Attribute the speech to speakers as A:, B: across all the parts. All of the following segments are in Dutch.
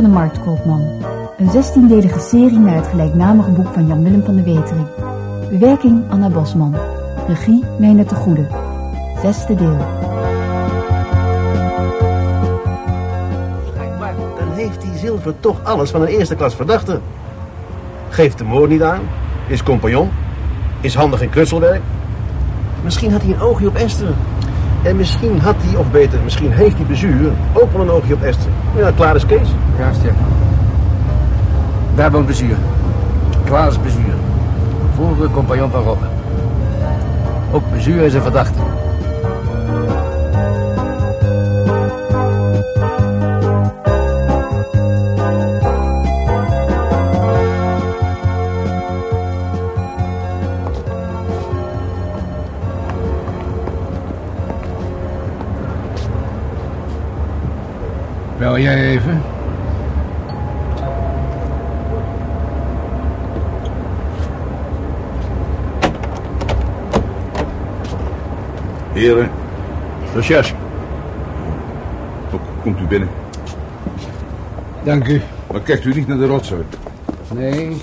A: Van de marktkoopman. Een 16-delige serie naar het gelijknamige boek van Jan-Willem van de Wetering. Bewerking Anna Bosman. Regie Meijner de Goede. Zesde deel.
B: Maar dan heeft die Zilver toch alles van een eerste klas verdachte. Geeft de moord niet aan, is compagnon, is handig in knutselwerk. Misschien had hij een oogje op Esther. En misschien had hij, of beter, misschien heeft die bezuur ook wel een oogje op Esther. Ja, klaar is Kees.
C: Juist, ja. Daar woont Bezuur. Klaas Bezuur. Vroeger compagnon van Robben. Ook Bezuur is een verdachte. Bel jij even?
D: Heren,
B: Recherche.
D: komt u binnen.
C: Dank u.
D: Maar kijkt u niet naar de rotzooi.
C: Nee.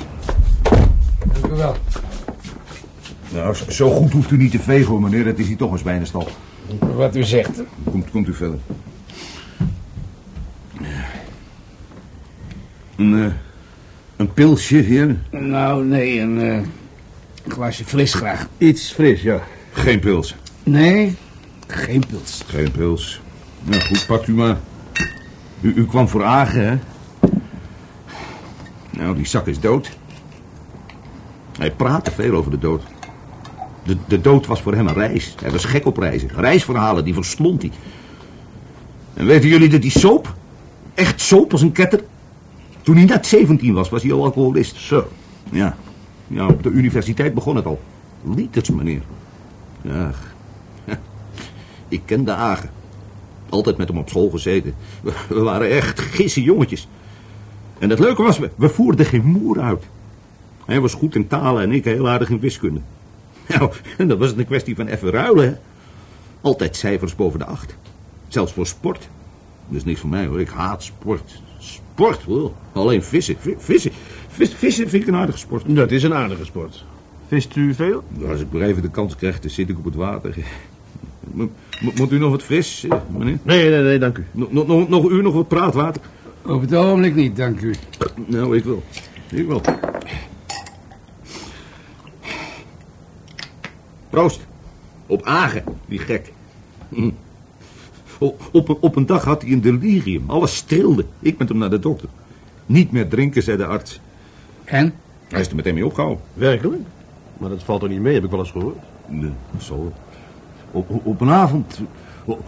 C: Dank u wel.
D: Nou, zo- zo goed hoeft u niet te vegen, hoor, meneer. Het is hier toch een zwijnenstal.
C: Wat u zegt.
D: Komt, komt u verder. Een, eh, een pilsje, heer?
C: Nou, nee, een eh, glaasje fris graag.
B: Iets fris, ja.
D: Geen pils.
C: Nee, geen pils.
D: Geen pils. Nou goed, pakt u maar. U, u kwam voor Agen, hè? Nou, die zak is dood. Hij praatte veel over de dood. De, de dood was voor hem een reis. Hij was gek op reizen. Reisverhalen, die verslond hij. En weten jullie dat die soap? Echt soap als een ketter? Toen hij net 17 was, was hij al alcoholist.
B: Zo.
D: Ja. Ja, op de universiteit begon het al. Liters, meneer. Ja. Ik kende Agen. Altijd met hem op school gezeten. We, waren echt gisse jongetjes. En het leuke was, we, voerden geen moer uit. Hij was goed in talen en ik heel aardig in wiskunde. Nou, en dan was het een kwestie van even ruilen, hè. Altijd cijfers boven de acht. Zelfs voor sport. Dat is niks voor mij, hoor. Ik haat sport. Sport, wel. Alleen vissen. Vi- Vissen. Vis- Vissen vind ik een aardige sport.
B: Dat is een aardige sport. Vist u veel?
D: Nou, Als ik maar even de kans krijg, dan zit ik op het water. Mo- mo- Moet u nog wat fris, eh, meneer?
B: Nee, nee, nee, dank u.
D: Nog, nog, u nog wat praatwater?
C: Op het ogenblik niet, dank u.
D: Nou, ik wil. Ik wil. Proost. Op Agen, die gek. Hm. O- Op, een- op een dag had hij een delirium. Alles trilde. Ik met hem naar de dokter. Niet meer drinken, zei de arts.
C: En?
D: Hij is er meteen mee opgehouden.
B: Werkelijk? Maar dat valt er niet mee, heb ik wel eens gehoord.
D: Nee, zo. Op, op, op een avond.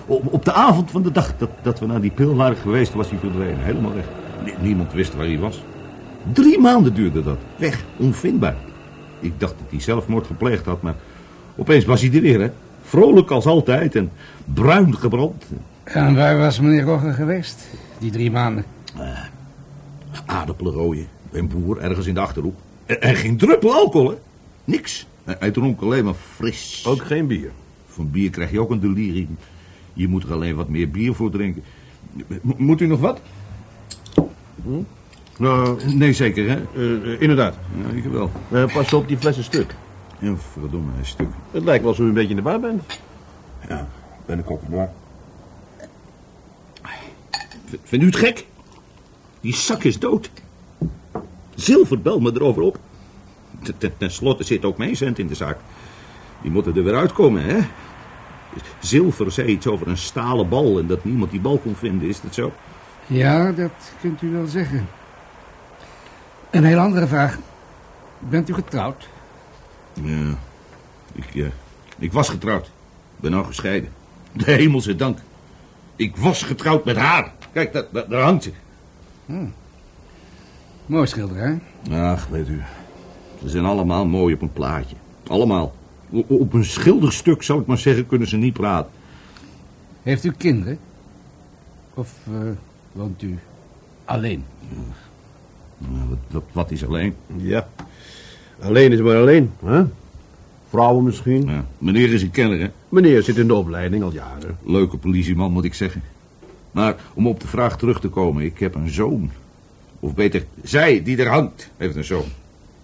D: Op, de avond van de dag dat, dat we naar die pil waren geweest, was hij verdwenen. Helemaal weg. Nie- niemand wist waar hij was. Drie maanden duurde dat. Weg, onvindbaar. Ik dacht dat hij zelfmoord gepleegd had, maar opeens was hij er weer, hè. Vrolijk als altijd en bruin gebrand.
C: En waar was meneer Rogge geweest? Die drie maanden.
D: Aardappelen rooien. Bij een boer, ergens in de Achterhoek. En, en geen druppel alcohol, hè. Niks. Hij, hij dronk alleen maar fris.
B: Ook geen bier.
D: Van bier krijg je ook een delirium. Je moet er alleen wat meer bier voor drinken. Mo- Moet u nog wat?
B: Nou,
D: Nee, zeker, hè?
B: eh, eh, inderdaad.
D: Ja, ik wel.
B: Eh, pas op, die fles is stuk.
D: Ja, verdomme, een stuk.
B: Het lijkt wel alsof u een beetje in de war bent.
D: Ja, ben ik ook waar. Vindt u het gek? Die zak is dood. Zilver, bel me erover op. Ten slotte zit ook mijn cent in de zaak. Die moeten er weer uitkomen, hè? Zilver zei iets over een stalen bal en dat niemand die bal kon vinden, is dat zo?
C: Ja, dat kunt u wel zeggen. Een heel andere vraag. Bent u getrouwd?
D: Ja, ik, eh, ik was getrouwd. Ben nou gescheiden. De hemelse dank. Ik was getrouwd met haar. Kijk, dat, dat- daar hangt ze.
C: Mooi schilderij.
D: Ach, weet u. Ze zijn allemaal mooi op een plaatje. Allemaal. O- op een schilderstuk, zou ik maar zeggen, kunnen ze niet praten.
C: Heeft u kinderen? Of eh, woont u alleen?
D: Nou, wat, wat, wat is alleen?
B: Ja. Alleen is maar alleen, hè? Vrouwen misschien.
D: Ja, meneer is een kenner, hè?
B: Meneer zit in de opleiding al jaren.
D: Leuke politieman, moet ik zeggen. Maar om op de vraag terug te komen, ik heb een zoon. Of beter, zij die er hangt, heeft een zoon.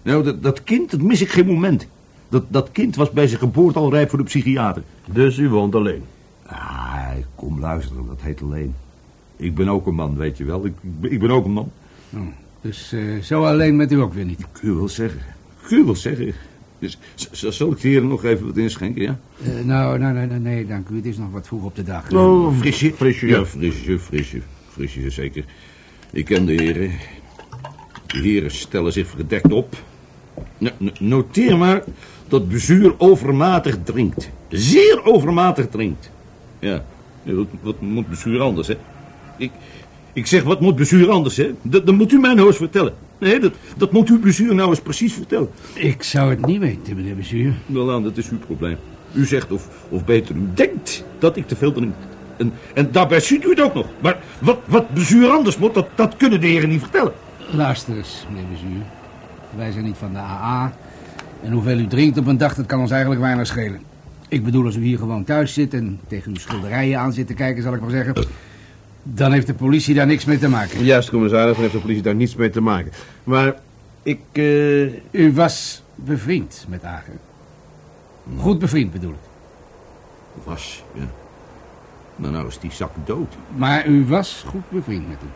D: Nou, dat, dat kind, dat mis ik geen moment. Dat, dat kind was bij zijn geboorte al rijp voor de psychiater.
B: Dus u woont alleen.
D: Ah, kom luisteren, dat heet alleen. Ik ben ook een man, weet je wel. Ik, ik ben- ik ben ook een man.
C: Oh, dus eh, zo alleen met u ook weer niet.
D: Je wel zeggen. Je wel zeggen. Dus zal ik de heren nog even wat inschenken, ja?
C: Eh, nou, nou, nee, nee, nee, dank u. Het is nog wat vroeg op de dag.
B: Oh,
D: Frisje?
B: Frisje,
D: Ja, frisje, frisje. Frisje, zeker. Ik ken de heren. De heren stellen zich verdekt op. No- no- noteer maar dat bezuur overmatig drinkt. Zeer overmatig drinkt. Ja, Ja, wat, wat moet bezuur anders, hè? Ik, ik zeg, wat moet bezuur anders, hè? Dat, dat moet u mij nou eens vertellen. Nee, dat, dat moet u bezuur nou eens precies vertellen.
C: Ik zou het niet weten, meneer bestuur.
D: Wel aan, dat is uw probleem. U zegt, of, of beter, u denkt dat ik te veel drink. En, en daarbij ziet u het ook nog. Maar wat, wat bezuur anders moet, dat, dat kunnen de heren niet vertellen.
C: Luister eens, meneer bestuur. Wij zijn niet van de AA. En hoeveel u drinkt op een dag, dat kan ons eigenlijk weinig schelen. Ik bedoel, als u hier gewoon thuis zit en tegen uw schilderijen aan zit te kijken, zal ik maar zeggen... dan heeft de politie daar niks mee te maken.
B: Juist, commissaris, dan heeft de politie daar niets mee te maken. Maar ik... eh,
C: U was bevriend met Ager. Goed bevriend bedoel ik.
D: Was, ja. Maar nou is die zak dood.
C: Maar u was goed bevriend met hem.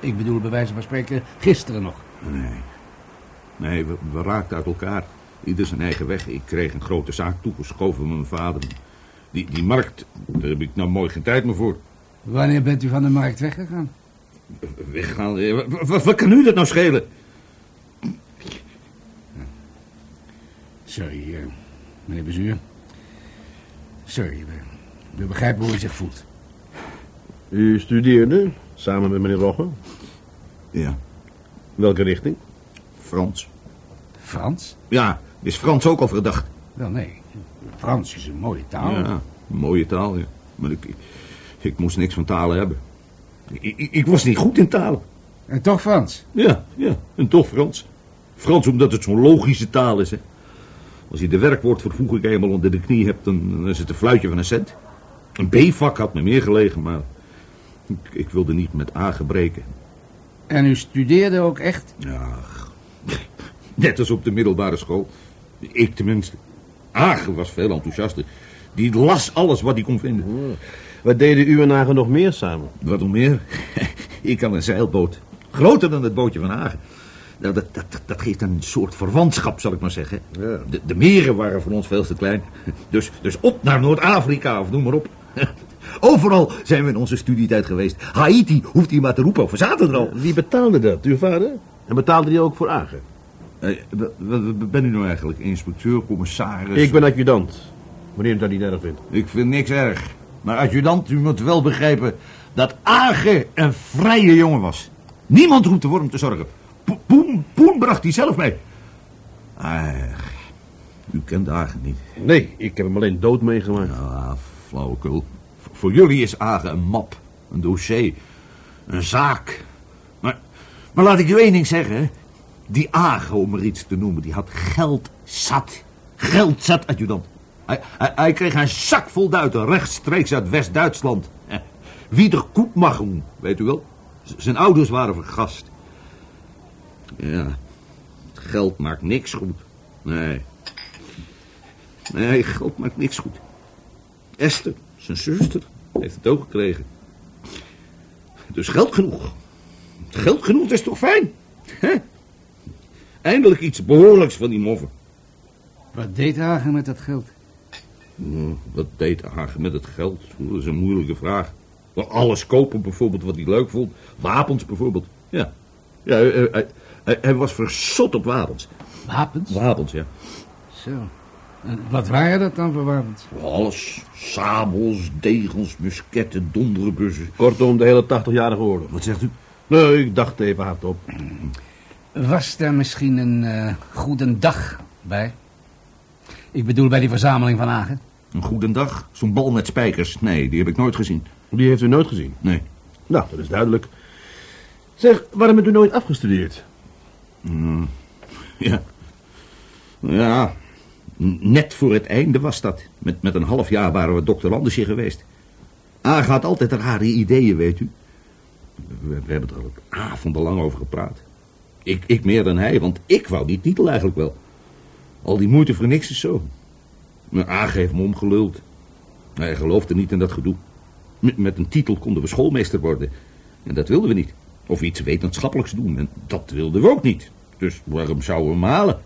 C: Ik bedoel, bij wijze van spreken, gisteren nog.
D: Nee. Nee, we, we raakten uit elkaar. Ieder zijn eigen weg. Ik kreeg een grote zaak toegeschoven van mijn vader. Die, die markt, daar heb ik nou mooi geen tijd meer voor.
C: Wanneer bent u van de markt weggegaan?
D: Weggaan. eh, Wat, wat, kan u dat nou schelen?
C: Sorry, eh, meneer bezuur. Sorry, we, we begrijpen hoe u zich voelt.
B: u studeerde samen met meneer Rogge.
D: Ja,
B: Welke richting?
D: Frans.
C: Frans?
D: Ja, is Frans ook al verdacht?
C: Wel, nee. Frans is een mooie taal.
D: Ja, een mooie taal, ja. Maar ik, ik, moest niks van talen hebben. Ik, ik, ik was niet goed in talen.
C: En toch Frans?
D: Ja, ja, en toch Frans. Frans omdat het zo'n logische taal is, hè. Als je de werkwoordvervoeging eenmaal onder de knie hebt, dan, is het een fluitje van een cent. Een B-vak had me meer gelegen, maar ik, ik wilde niet met A gebreken.
C: En u studeerde ook echt?
D: Ja, net als op de middelbare school. Ik tenminste. Ager was veel enthousiaster. Die las alles wat hij kon vinden.
B: Wat deden u en Hagen nog meer samen?
D: Wat nog meer? Ik had een zeilboot. Groter dan het bootje van Hagen. Nou, dat, dat, dat geeft een soort verwantschap, zal ik maar zeggen.
B: Ja.
D: De, de meren waren voor ons veel te klein. Dus, dus op naar Noord-Afrika, of noem maar op. Overal zijn we in onze studietijd geweest. Haiti hoeft hij maar te roepen, we zaten er al.
B: Wie betaalde dat? Uw vader? En betaalde die ook voor Agen?
D: Eh, w- w- w- ben u nou eigenlijk? Inspecteur, commissaris?
B: Ik ben adjudant. Wanneer u dat niet erg vindt.
D: Ik vind niks erg. Maar adjudant, u moet wel begrijpen dat Age een vrije jongen was. Niemand hoefde voor hem te zorgen. Po- Poen, Poen bracht hij zelf mee. Ach, u kent Age niet.
B: Nee, ik heb hem alleen dood meegemaakt.
D: Ah, flauwekul. V- Voor jullie is Age een map, een dossier, een zaak. Maar, maar laat ik u één ding zeggen. Die Age, om er iets te noemen, die had geld zat. Geld zat, adjudant. Hij, hij, kreeg een zak vol duiten, rechtstreeks uit West-Duitsland. Wieder Koepmachung, weet u wel. Zijn ouders waren vergast. Ja, geld maakt niks goed. Nee. Nee, geld maakt niks goed. Esther, zijn zuster, heeft het ook gekregen. Dus geld genoeg. Geld genoeg is toch fijn? Hè? Eindelijk iets behoorlijks van die moffen.
C: Wat deed Hagen met dat geld?
D: Nou, Wat deed Hagen met het geld? Dat is een moeilijke vraag. Alles kopen bijvoorbeeld wat hij leuk vond. Wapens bijvoorbeeld. Ja. ja hij, hij- hij- hij was verzot op wapens.
C: Wapens?
D: Wapens, ja.
C: Zo. En wat waren dat dan voor wapens?
D: Alles. Sabels, degels, musketten, donderbussen.
B: Kortom, de hele 80-jarige oorlog.
D: Wat zegt u?
B: Nee, ik dacht even hardop.
C: Was er misschien een eh, goede dag bij? Ik bedoel bij die verzameling van Hagen.
D: Een goedendag. Zo'n bal met spijkers. Nee, die heb ik nooit gezien.
B: Die heeft u nooit gezien.
D: Nee.
B: Nou, dat is duidelijk. Zeg, waarom bent u nooit afgestudeerd?
D: Ja. Ja. N- Net voor het einde was dat. Met, met een half jaar waren we dokter Landesje geweest. A gaat altijd rare ideeën, weet u. We, we hebben er al avondenlang over gepraat. Ik, ik meer dan hij, want ik wou die titel eigenlijk wel. Al die moeite voor niks is zo. Maar A heeft me omgeluld. Hij geloofde niet in dat gedoe. Met, een titel konden we schoolmeester worden. En dat wilden we niet. Of iets wetenschappelijks doen. En dat wilden we ook niet. Dus waarom zouden we hem halen?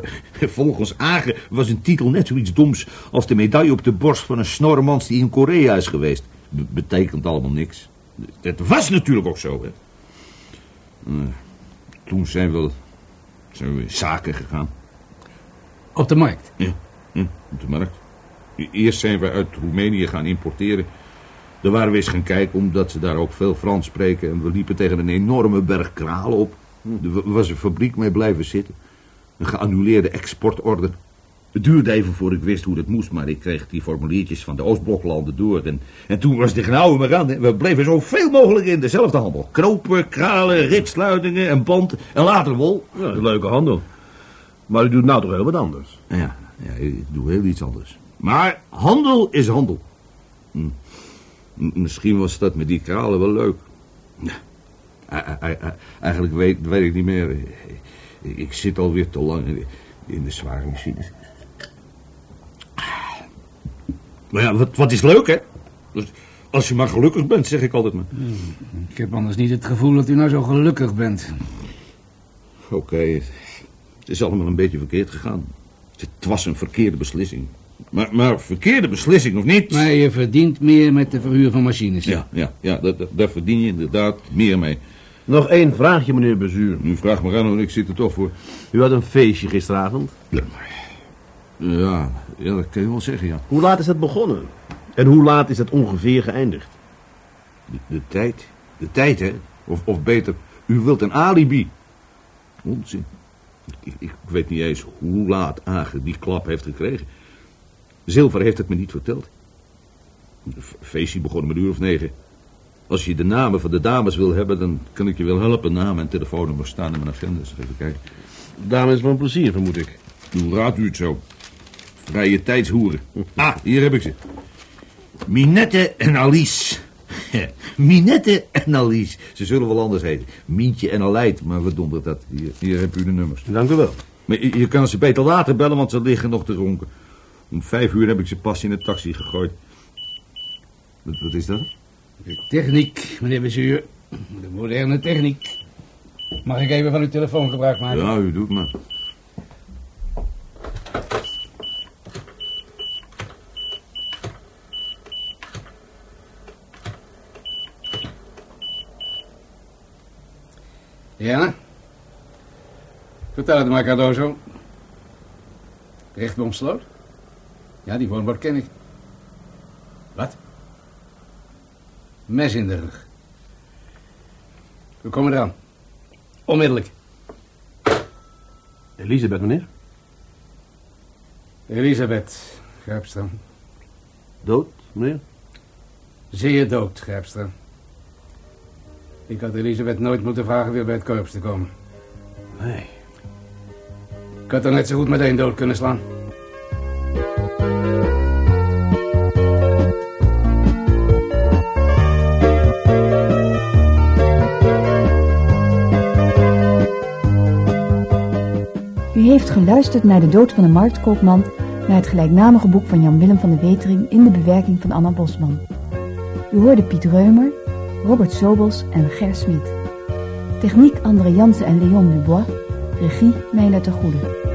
D: Volgens Agen was een titel net zoiets doms als de medaille op de borst van een snorremans die in Korea is geweest. Be- betekent allemaal niks. Het was natuurlijk ook zo. Eh, toen zijn we, zijn we zaken gegaan.
C: Op de markt.
D: Ja, ja, op de markt. Eerst zijn we uit Roemenië gaan importeren. Daar waren we eens gaan kijken, omdat ze daar ook veel Frans spreken. En we liepen tegen een enorme berg kralen op. Er wa- was een fabriek mee blijven zitten. Een geannuleerde exportorder. Het duurde even voor ik wist hoe dat moest, maar ik kreeg die formuliertjes van de Oostbloklanden door. En, en toen was de genauwe maar aan. We bleven zoveel mogelijk in dezelfde handel. Knopen, kralen, ritsluitingen en band en later wol.
B: Ja, een leuke handel. Maar u doet nou toch heel wat anders.
D: Ja, ja, ik doe heel iets anders. Maar handel is handel. Hm. Misschien was dat met die kralen wel leuk. Ja. Eigenlijk weet, weet ik niet meer. Ik, zit alweer te lang in de, in de zware machines. Maar ja, wat, wat is leuk, hè? Dus als je maar gelukkig bent, zeg ik altijd maar.
C: Ik heb anders niet het gevoel dat u nou zo gelukkig bent.
D: Oké, het is allemaal een beetje verkeerd gegaan. Het was een verkeerde beslissing. Maar, maar verkeerde beslissing of niet?
C: Maar je verdient meer met de verhuur van machines.
D: Ja, ja, ja daar, daar- daar verdien je inderdaad meer mee.
B: Nog één vraagje, meneer Bezuur.
D: Nu vraag me aan, want ik zit er toch voor.
B: U had een feestje gisteravond.
D: Ja, ja, dat kan je wel zeggen, ja.
B: Hoe laat is het begonnen? En hoe laat is het ongeveer geëindigd?
D: De, de tijd. De tijd, hè? Of, of beter, u wilt een alibi. Onzin. Ik, ik weet niet eens hoe laat Agen die klap heeft gekregen. Zilver heeft het me niet verteld. Het feestje begon om een uur of negen. Als je de namen van de dames wil hebben, dan kan ik je wel helpen. Naam en telefoonnummer staan in mijn agenda. Even kijken.
B: Dame is van plezier, vermoed ik.
D: Hoe raadt u het zo? Vrije tijdshoeren. Ah, hier heb ik ze. Minette en Alice. Minette en Alice. Ze zullen wel anders heten. Mientje en Aleid, maar wat dondert dat? Hier, hier heb u de nummers.
B: Dank u wel.
D: Maar je, je kan ze beter later bellen, want ze liggen nog te ronken. Om vijf uur heb ik ze pas in de taxi gegooid. Wat, wat is dat?
C: De techniek, meneer Bezuur. De moderne techniek. Mag ik even van uw telefoon gebruik maken?
D: Ja, u doet maar.
C: Ja? Vertel het maar, Cardozo. Rechtboomsloot? Ja, die woonbord ken ik. Wat? Mes in de rug. We komen eraan. Onmiddellijk.
B: Elisabeth, meneer.
C: Elisabeth Grijpstra.
B: Dood, meneer.
C: Zeer dood, Grijpstra. Ik had Elisabeth nooit moeten vragen weer bij het korps te komen.
B: Nee.
C: Ik had er net zo goed meteen dood kunnen slaan.
A: U heeft geluisterd naar De Dood van de Marktkoopman, naar het gelijknamige boek van Jan-Willem van de Wetering in de bewerking van Anna Bosman. U hoorde Piet Reumer, Robert Sobels en Ger Smit. Techniek André Jansen en Leon Dubois, regie Meijner de Goede.